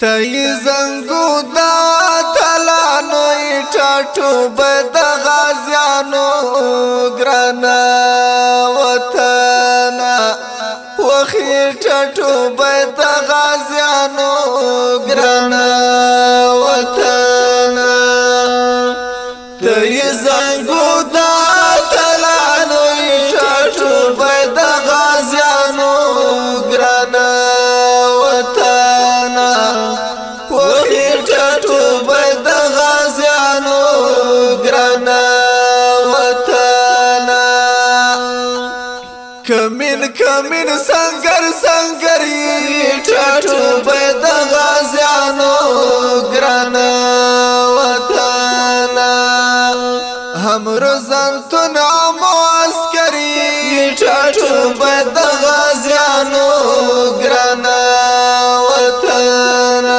تای زنګو دا تلا نه ټټو بد غازانو ګرنا وطن وخی ټټو بد مين سنگر سنگر ټټو بيد غازيانو ګران وطن هم روزن تن عمو عسکري ټټو بيد غازيانو ګران وطن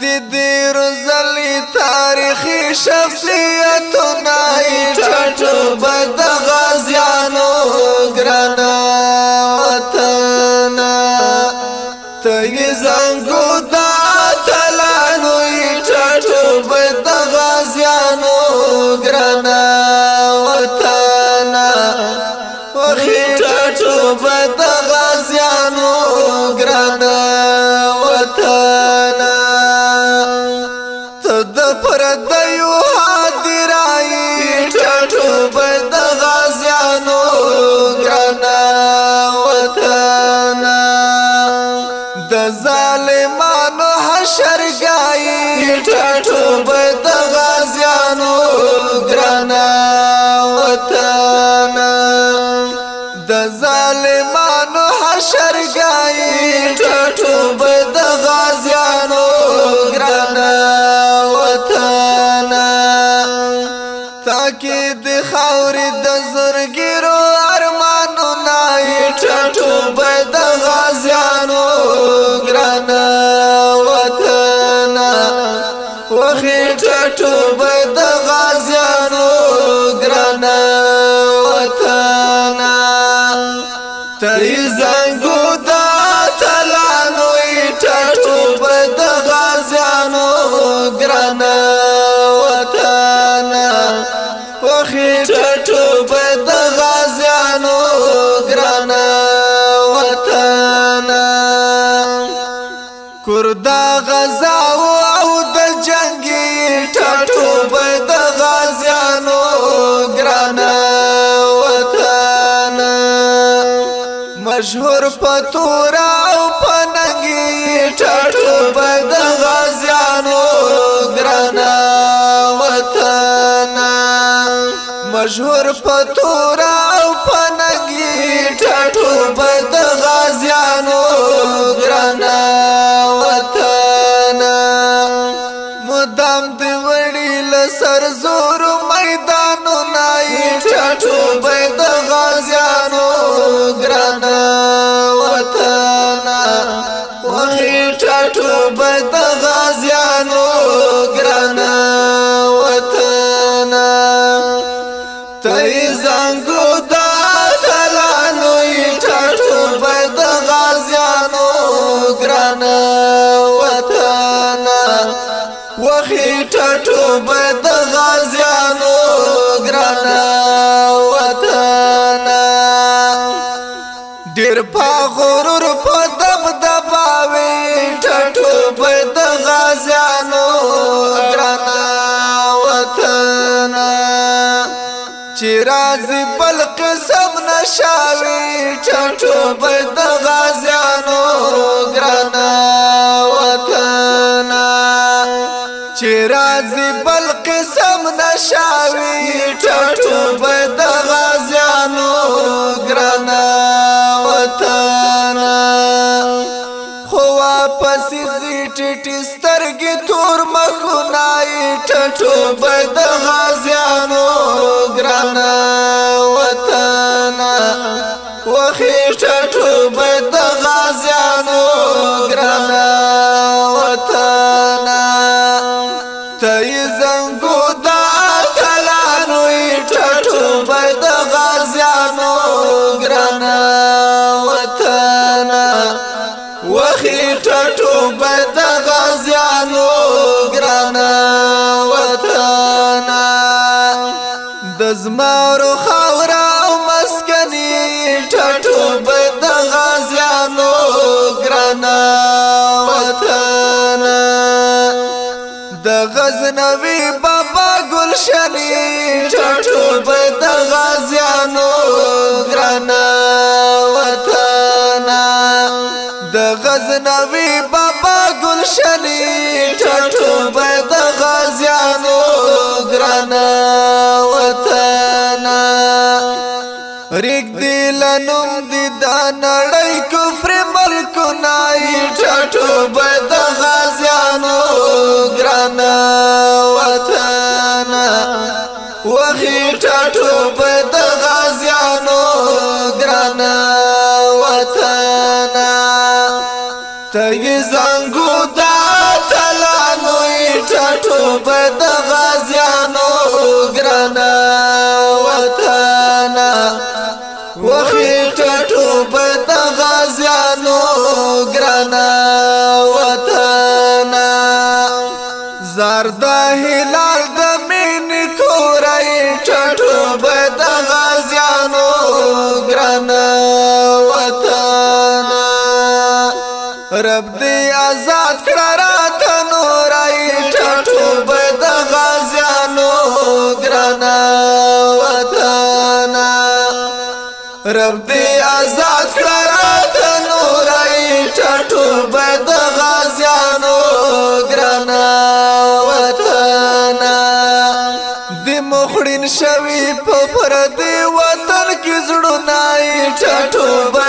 د دې روزلي تاريخي شا ټټو بد غازیانو ګران وطن تد پردیو حاضرای ټټو بد غازیانو ګران وطن د ظالمانو حشر گئی ټټو ظالمانو حشر گئی ټټو بد غازیانو ګران وطن تاکي د خاورې د زرګي تړي زنګو دا تلانو ټټو بد غازانو ګرنا وطن وخې ټټو بد مشهور پتورا او پننګي ټټو بد غازیانو ګرنا وطن مشهور پتورا او پننګي ټټو بد غازیانو ګرنا وطن مدام دی وړي لسر زور میدانو نه ټټو بد غازیانو مخې ټټو بد غازیانو ګرانا وطن ډېر په غرور په دب دباوي ټټو بد غازیانو ګرانا وطن چې راز بل قسم نشاوي ټټو بد غازیانو چې راځي بل قسم نشاوي ټټو په د غازیانو ګرنا وطن خو واپس زیټټ سترګې تور مخونه ټټو په د غازیانو ګرنا وطن وخې ټټو په ټټو بد غازیانو ګرانا وطن د زمارو خاورا او مسکني ټټو بد غازیانو ګرانا وطن د غزنوي بابا ګلشني ټټو بد د غزنوی بابا گلشنی ټټو به د غازیانو ګرانا وطن ریګ دلنوم تګي زنګو دا تلانو ټټو بد غازیانو ګرنا وطن وخی ټټو بد غازیانو ګرنا وطن زرده رب دې آزاد کړه رات نورای ټټو بد غازانو ګرنا وطن رب دې آزاد کړه رات نورای ټټو بد غازانو ګرنا وطن دې مخړین شوی په پر دې وطن کې زړونه ټټو